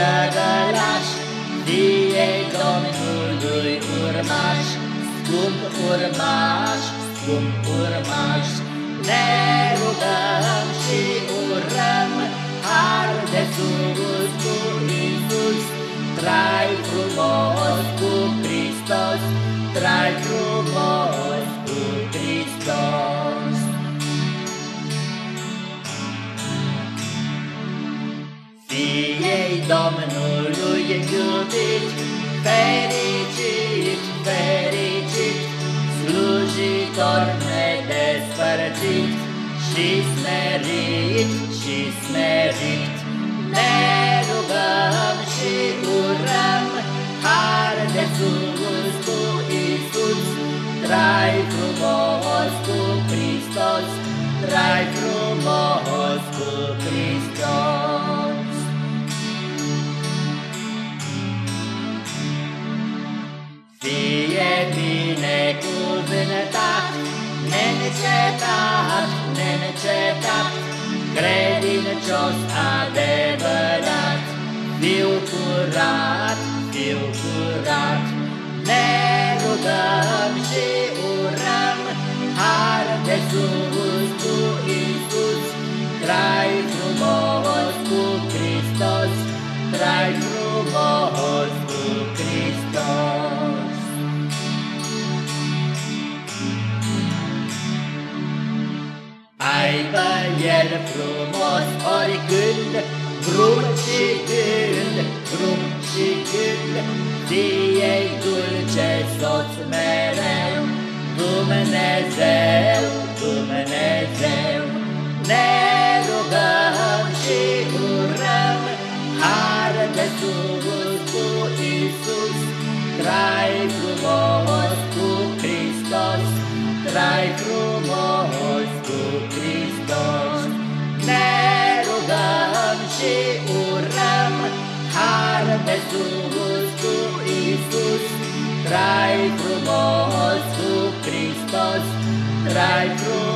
săgălaș, fie Domnului urmaș, scump urmaș, scump urmaș. Ne rugăm și urăm har de sus cu Iisus, trai frumos cu Hristos, trai frumos cu Hristos. Fii Domnului iubit, fericit, fericit, slujitor nedespărțit și smerit, și smerit. Ne rugăm și urăm har de sus cu Iisus, trai frumos cu Hristos, trai frumos cu Hristos. Neîncetat, neîncetat, credincios adevărat, fiu curat, fiu curat, ne rugăm și urăm, har de sus cu Iisus, trai frumos cu Hristos, trai frumos Aibă el frumos oricând, drum și gând, drum și gând, fie dulce soț mereu, Dumnezeu, Dumnezeu, ne rugăm și urăm, har de sus cu Iisus, trai frumos cu Hristos, trai frumos cu Hristos. Ne rugăm și urăm, har de sus cu Iisus, trai frumos cu Hristos, trai frumos